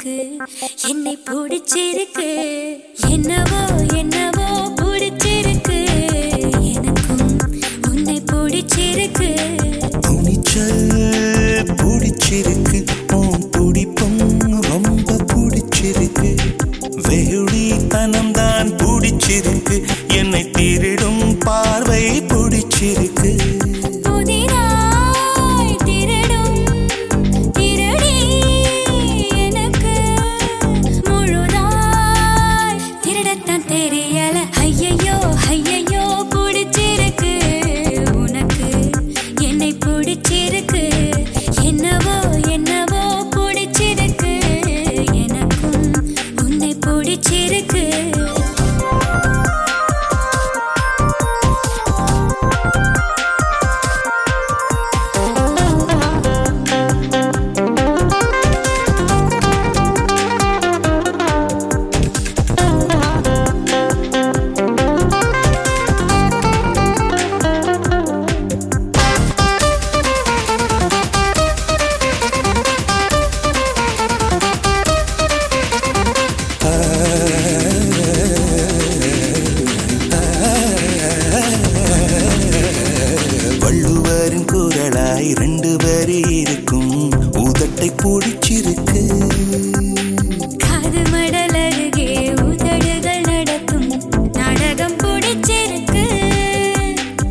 உனக்கு என்னை பிடிச்சிருக்கு. என்னவோ என்னவோ பிடிச்சிருக்கு. எனக்கும் உன்னை பிடிச்சிருக்கு. துணிச்சல் பிடிச்சிருக்கு. உன் துடிப்பும் ரொம்ப பிடிச்சிருக்கு. வெகுளித்தனம் தான் பிடிச்சிருக்கு. என்னை திருடும் பார்வை பிடிச்சிருக்கு. பிடிச்சிருக்கு வள்ளுவரின் குரலாய் ரெண்டு வரி இருக்கும். உதட்டை பிடிச்சிருக்கு.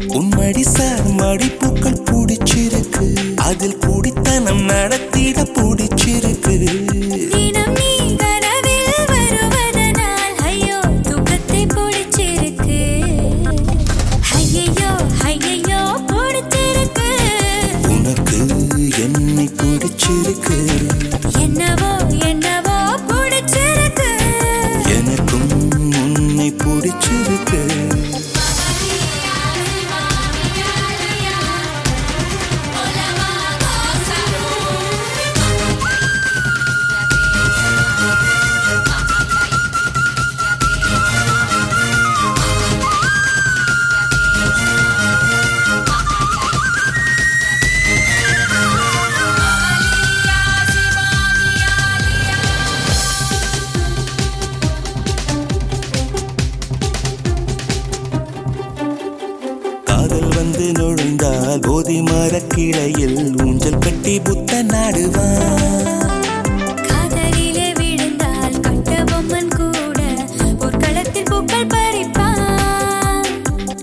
உன்மடி சார் மடிப்புக்கள் பிடிச்சிருக்கு. அதில் குடித்தனம் நடத்திட பிடிச்சிருக்கு. நுழைந்தால் போதி மரக்கிளையில் ஊஞ்சல் கட்டி புத்த நாடுவான்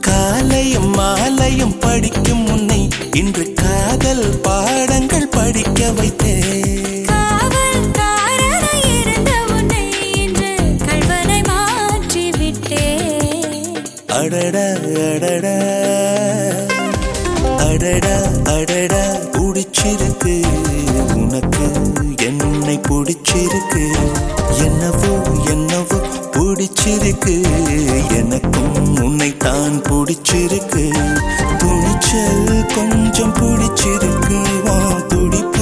காலையும் மாலையும் படிக்கும் உன்னை இன்று காதல் பாடங்கள் படிக்க வைத்தேன். அடடா அடடா பிடிச்சிருக்கு. உனக்கு என்னை பிடிச்சிருக்கு. என்னவோ என்னவோ பிடிச்சிருக்கு. எனக்கும் உன்னை தான் பிடிச்சிருக்கு. துணிச்சல் கொஞ்சம் பிடிச்சிருக்கு. வா துடிப்பு.